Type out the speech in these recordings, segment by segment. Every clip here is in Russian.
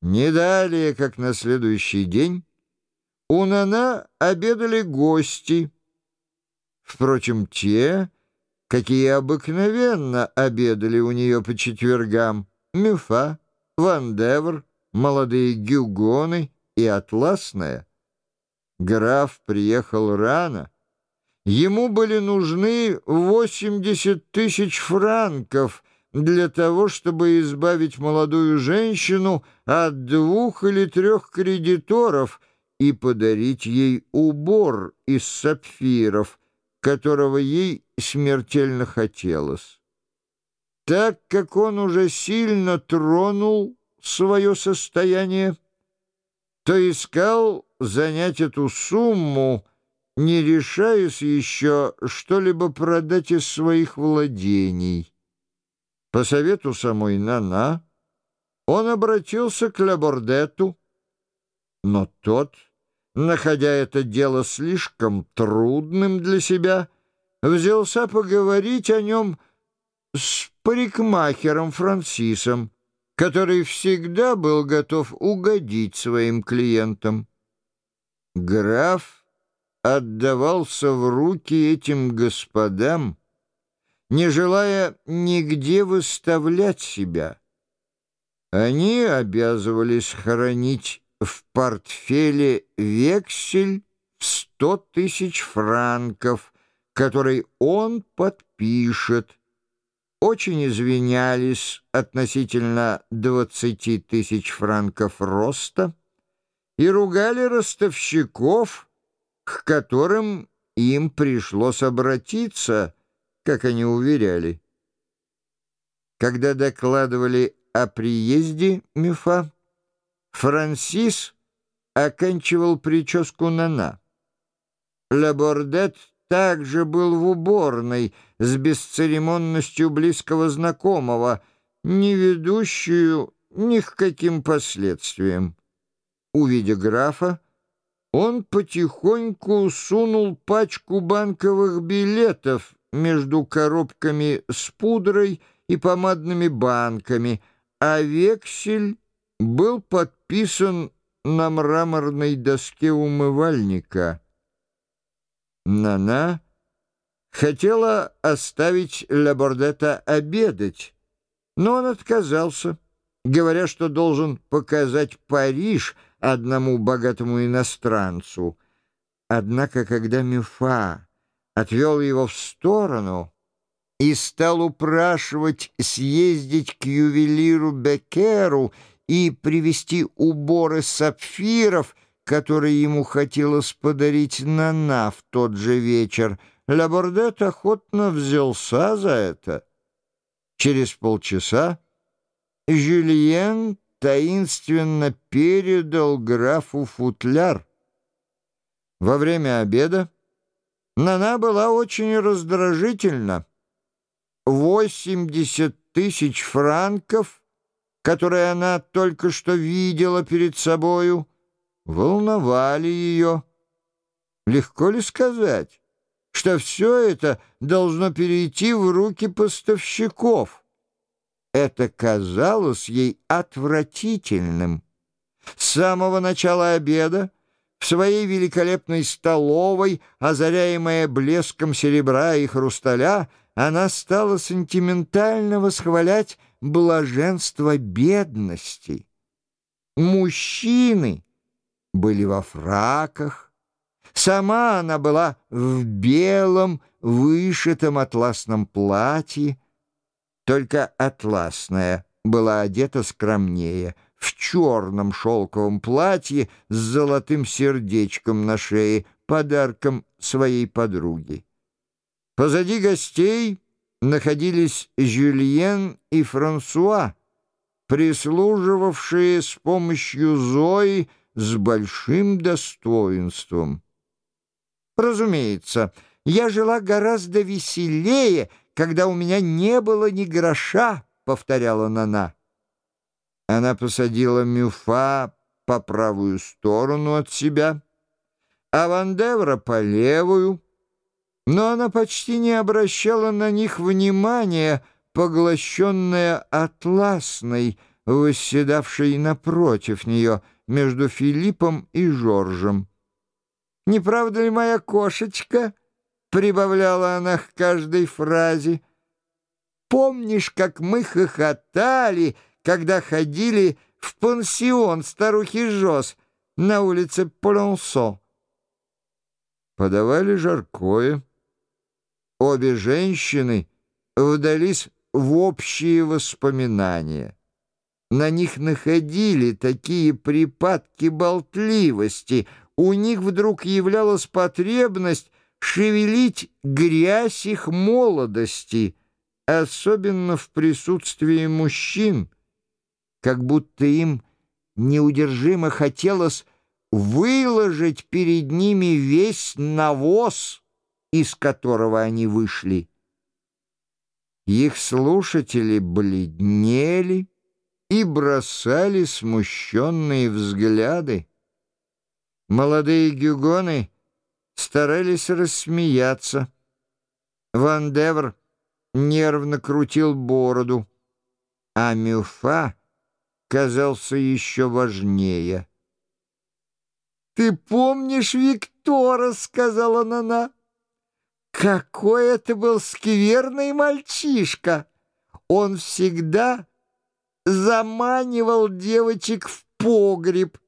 Не далее, как на следующий день, у Нана обедали гости. Впрочем, те, какие обыкновенно обедали у нее по четвергам, Мюфа, Вандевр, молодые гюгоны и Атласная. Граф приехал рано. Ему были нужны 80 тысяч франков для того, чтобы избавить молодую женщину от двух или трех кредиторов и подарить ей убор из сапфиров, которого ей смертельно хотелось. Так как он уже сильно тронул свое состояние, то искал занять эту сумму, не решаясь еще что-либо продать из своих владений. По совету самой Нана он обратился к Лабордету, но тот, находя это дело слишком трудным для себя, взялся поговорить о нем с парикмахером Франсисом, который всегда был готов угодить своим клиентам. Граф отдавался в руки этим господам, не желая нигде выставлять себя. Они обязывались хранить в портфеле вексель в сто тысяч франков, который он подпишет. Очень извинялись относительно двадцати тысяч франков роста и ругали ростовщиков, к которым им пришлось обратиться, как они уверяли. Когда докладывали о приезде Мюфа, Франсис оканчивал прическу Нана. Лабордет также был в уборной с бесцеремонностью близкого знакомого, не ведущую ни к каким последствиям. Увидя графа, он потихоньку сунул пачку банковых билетов между коробками с пудрой и помадными банками, а вексель был подписан на мраморной доске умывальника. Нана хотела оставить Лабордета обедать, но он отказался, говоря, что должен показать Париж одному богатому иностранцу. Однако, когда Мюфа отвел его в сторону и стал упрашивать съездить к ювелиру Бекеру и привезти уборы сапфиров, которые ему хотелось подарить Нана в тот же вечер, Лабордет охотно взялся за это. Через полчаса Жюльен таинственно передал графу футляр. Во время обеда Нана была очень раздражительна. Восемьдесят тысяч франков, которые она только что видела перед собою, волновали ее. Легко ли сказать, что все это должно перейти в руки поставщиков? Это казалось ей отвратительным. С самого начала обеда в своей великолепной столовой, озаряемая блеском серебра и хрусталя, она стала сентиментально восхвалять блаженство бедности. Мужчины были во фраках, сама она была в белом, вышитом атласном платье, только атласная была одета скромнее — в черном шелковом платье с золотым сердечком на шее, подарком своей подруги. Позади гостей находились Жюльен и Франсуа, прислуживавшие с помощью Зои с большим достоинством. Разумеется, я жила гораздо веселее, когда у меня не было ни гроша, — повторяла Нана. Она посадила Мюфа по правую сторону от себя, а Вандевра по левую, но она почти не обращала на них внимания, поглощенная атласной, восседавшей напротив нее между Филиппом и Жоржем. «Не правда ли моя кошечка?» — прибавляла она к каждой фразе. «Помнишь, как мы хохотали, когда ходили в пансион старухи Жос на улице Полонсо?» Подавали жаркое. Обе женщины вдались в общие воспоминания. На них находили такие припадки болтливости, у них вдруг являлась потребность шевелить грязь их молодости, особенно в присутствии мужчин, как будто им неудержимо хотелось выложить перед ними весь навоз, из которого они вышли. Их слушатели бледнели и бросали смущенные взгляды. Молодые гюгоны старались рассмеяться. Ван Девр нервно крутил бороду, а Мюфа казался еще важнее. «Ты помнишь Виктора?» — сказала Нана. Какой это был скверный мальчишка! Он всегда заманивал девочек в погреб.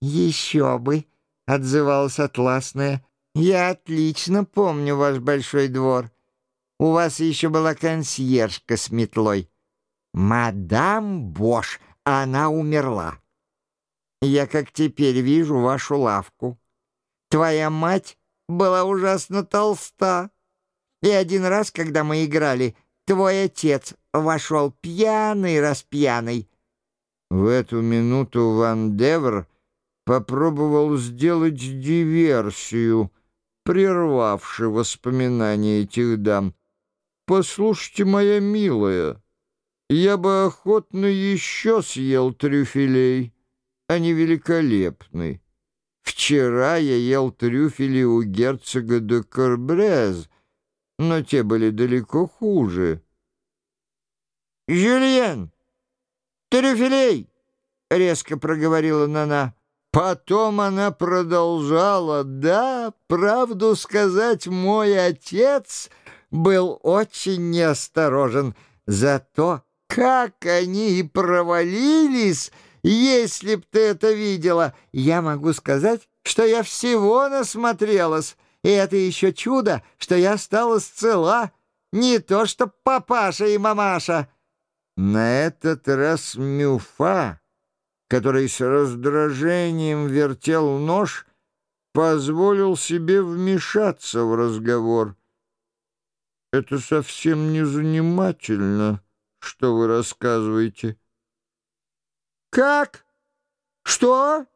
«Еще бы!» — отзывалась Атласная. «Я отлично помню ваш большой двор. У вас еще была консьержка с метлой. Мадам Бош, она умерла. Я как теперь вижу вашу лавку. Твоя мать была ужасно толста. И один раз, когда мы играли, твой отец вошел пьяный-распьяный. В эту минуту Ван Девр попробовал сделать диверсию, прервавши воспоминания этих дам. «Послушайте, моя милая, я бы охотно еще съел трюфелей, они великолепны». Вчера я ел трюфели у герцога де Корбрез, но те были далеко хуже. «Жюльен, трюфелей!» — резко проговорила Нана. Потом она продолжала, «Да, правду сказать, мой отец был очень неосторожен. Зато как они и провалились!» Если б ты это видела, я могу сказать, что я всего насмотрелась, и это еще чудо, что я осталась цела, не то что папаша и мамаша». На этот раз Мюфа, который с раздражением вертел нож, позволил себе вмешаться в разговор. «Это совсем не занимательно, что вы рассказываете». «Как? Что?»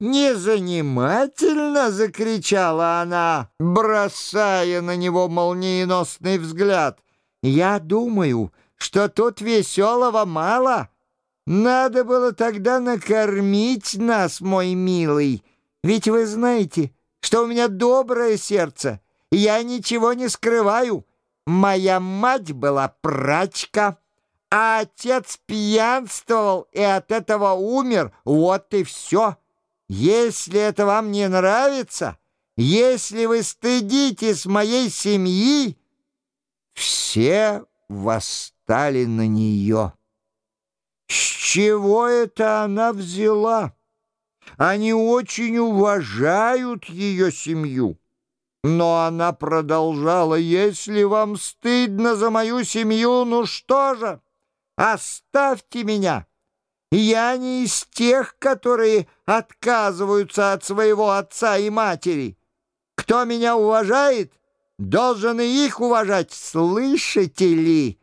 «Незанимательно!» — закричала она, бросая на него молниеносный взгляд. «Я думаю, что тут веселого мало. Надо было тогда накормить нас, мой милый. Ведь вы знаете, что у меня доброе сердце, я ничего не скрываю. Моя мать была прачка» а отец пьянствовал и от этого умер, вот и все. Если это вам не нравится, если вы стыдитесь моей семьи, все восстали на нее. С чего это она взяла? Они очень уважают ее семью. Но она продолжала, «Если вам стыдно за мою семью, ну что же?» Оставьте меня! Я не из тех, которые отказываются от своего отца и матери. Кто меня уважает, должен и их уважать, слышите ли?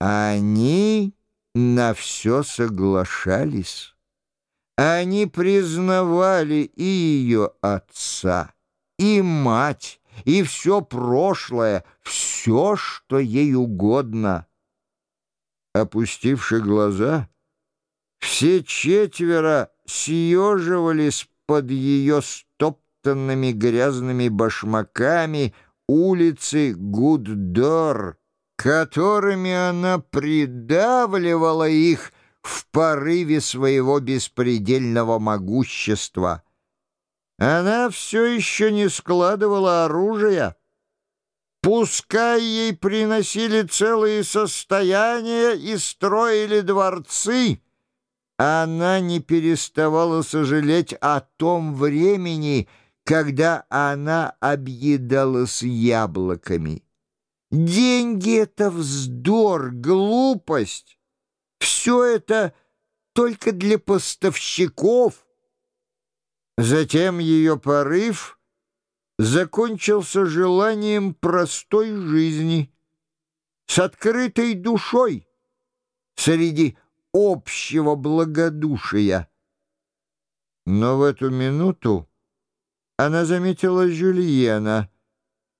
Они на все соглашались. Они признавали и ее отца, и мать, и все прошлое, все, что ей угодно — опустивши глаза, все четверо съеживались под ее стоптанными грязными башмаками улицы Гуддор, которыми она придавливала их в порыве своего беспредельного могущества. Она все еще не складывала оружия. Пускай ей приносили целые состояния и строили дворцы, она не переставала сожалеть о том времени, когда она объедалась яблоками. Деньги — это вздор, глупость. Все это только для поставщиков. Затем ее порыв закончился желанием простой жизни, с открытой душой, среди общего благодушия. Но в эту минуту она заметила Жюльена,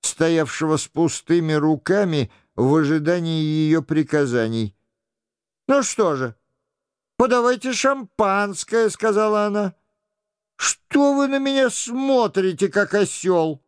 стоявшего с пустыми руками в ожидании ее приказаний. «Ну что же, подавайте шампанское», — сказала она. «Что вы на меня смотрите, как осел?»